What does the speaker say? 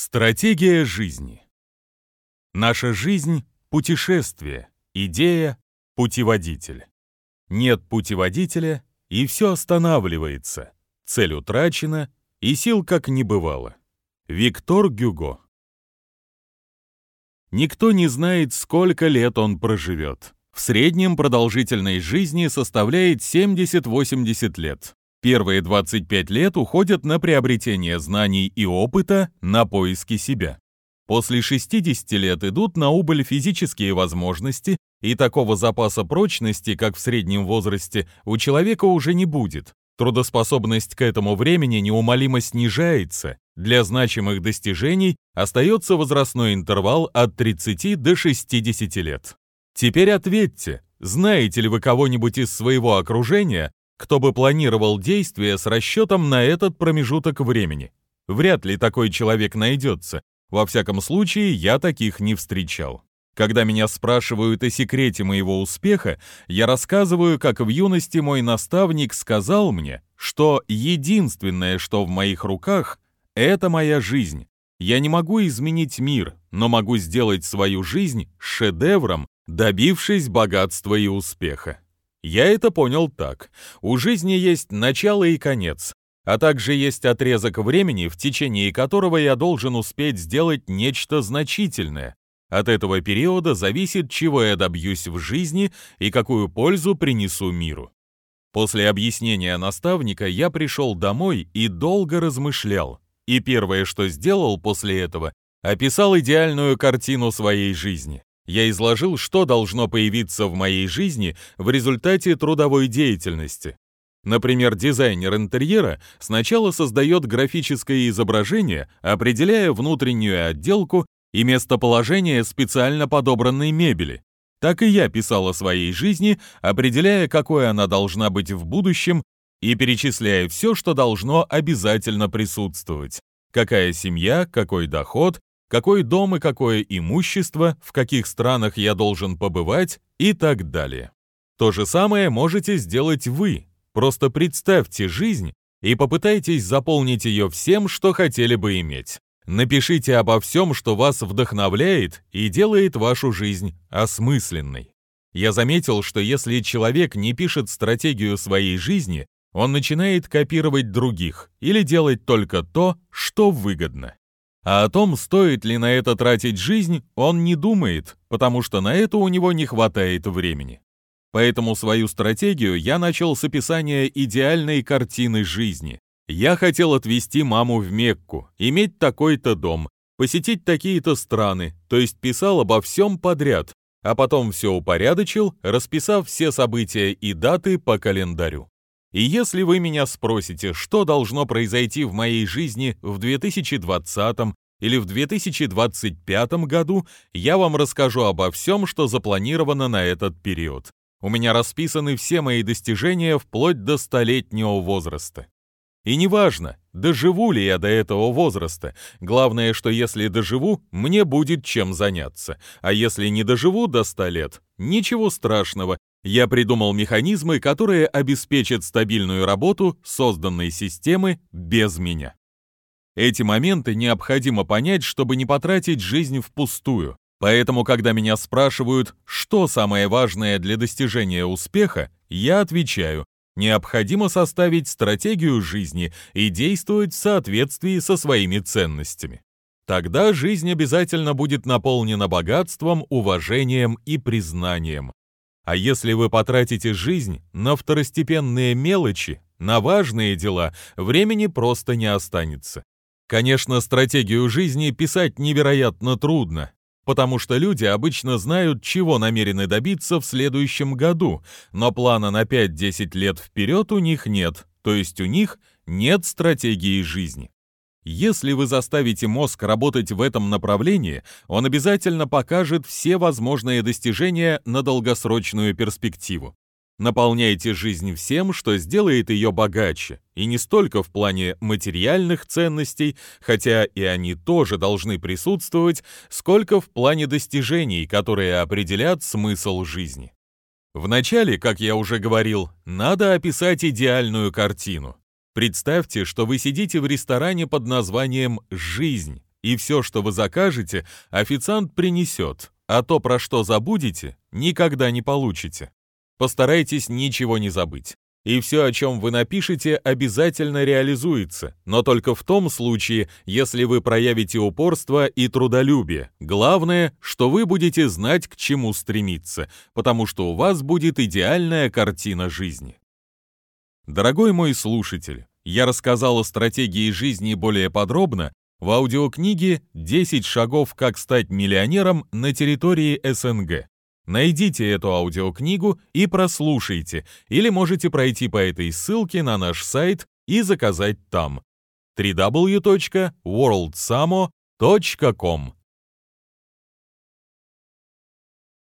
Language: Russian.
Стратегия жизни. Наша жизнь — путешествие, идея — путеводитель. Нет путеводителя, и все останавливается, цель утрачена, и сил как не бывало. Виктор Гюго. Никто не знает, сколько лет он проживет. В среднем продолжительность жизни составляет 70-80 лет. Первые 25 лет уходят на приобретение знаний и опыта, на поиски себя. После 60 лет идут на убыль физические возможности, и такого запаса прочности, как в среднем возрасте, у человека уже не будет. Трудоспособность к этому времени неумолимо снижается. Для значимых достижений остается возрастной интервал от 30 до 60 лет. Теперь ответьте, знаете ли вы кого-нибудь из своего окружения, кто бы планировал действия с расчетом на этот промежуток времени. Вряд ли такой человек найдется. Во всяком случае, я таких не встречал. Когда меня спрашивают о секрете моего успеха, я рассказываю, как в юности мой наставник сказал мне, что единственное, что в моих руках, это моя жизнь. Я не могу изменить мир, но могу сделать свою жизнь шедевром, добившись богатства и успеха. Я это понял так. У жизни есть начало и конец, а также есть отрезок времени, в течение которого я должен успеть сделать нечто значительное. От этого периода зависит, чего я добьюсь в жизни и какую пользу принесу миру. После объяснения наставника я пришел домой и долго размышлял. И первое, что сделал после этого, описал идеальную картину своей жизни я изложил, что должно появиться в моей жизни в результате трудовой деятельности. Например, дизайнер интерьера сначала создает графическое изображение, определяя внутреннюю отделку и местоположение специально подобранной мебели. Так и я писал о своей жизни, определяя, какой она должна быть в будущем и перечисляя все, что должно обязательно присутствовать. Какая семья, какой доход, какой дом и какое имущество, в каких странах я должен побывать и так далее. То же самое можете сделать вы. Просто представьте жизнь и попытайтесь заполнить ее всем, что хотели бы иметь. Напишите обо всем, что вас вдохновляет и делает вашу жизнь осмысленной. Я заметил, что если человек не пишет стратегию своей жизни, он начинает копировать других или делать только то, что выгодно. А о том, стоит ли на это тратить жизнь, он не думает, потому что на это у него не хватает времени. Поэтому свою стратегию я начал с описания идеальной картины жизни. Я хотел отвезти маму в Мекку, иметь такой-то дом, посетить такие-то страны, то есть писал обо всем подряд, а потом все упорядочил, расписав все события и даты по календарю. И если вы меня спросите, что должно произойти в моей жизни в 2020 или в 2025 году, я вам расскажу обо всем, что запланировано на этот период. У меня расписаны все мои достижения вплоть до столетнего возраста. И неважно, доживу ли я до этого возраста. Главное, что если доживу, мне будет чем заняться. А если не доживу до 100 лет, ничего страшного, я придумал механизмы, которые обеспечат стабильную работу созданной системы без меня. Эти моменты необходимо понять, чтобы не потратить жизнь впустую. Поэтому, когда меня спрашивают, что самое важное для достижения успеха, я отвечаю, необходимо составить стратегию жизни и действовать в соответствии со своими ценностями. Тогда жизнь обязательно будет наполнена богатством, уважением и признанием. А если вы потратите жизнь на второстепенные мелочи, на важные дела, времени просто не останется. Конечно, стратегию жизни писать невероятно трудно, потому что люди обычно знают, чего намерены добиться в следующем году, но плана на 5-10 лет вперед у них нет, то есть у них нет стратегии жизни. Если вы заставите мозг работать в этом направлении, он обязательно покажет все возможные достижения на долгосрочную перспективу. Наполняйте жизнь всем, что сделает ее богаче, и не столько в плане материальных ценностей, хотя и они тоже должны присутствовать, сколько в плане достижений, которые определят смысл жизни. Вначале, как я уже говорил, надо описать идеальную картину. Представьте, что вы сидите в ресторане под названием «Жизнь», и все, что вы закажете, официант принесет, а то, про что забудете, никогда не получите. Постарайтесь ничего не забыть. И все, о чем вы напишете, обязательно реализуется, но только в том случае, если вы проявите упорство и трудолюбие. Главное, что вы будете знать, к чему стремиться, потому что у вас будет идеальная картина жизни. Дорогой мой слушатель, я рассказал о стратегии жизни более подробно в аудиокниге «10 шагов, как стать миллионером на территории СНГ». Найдите эту аудиокнигу и прослушайте, или можете пройти по этой ссылке на наш сайт и заказать там www.worldsamo.com